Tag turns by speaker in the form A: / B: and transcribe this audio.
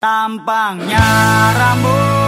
A: Tampangnya rambut.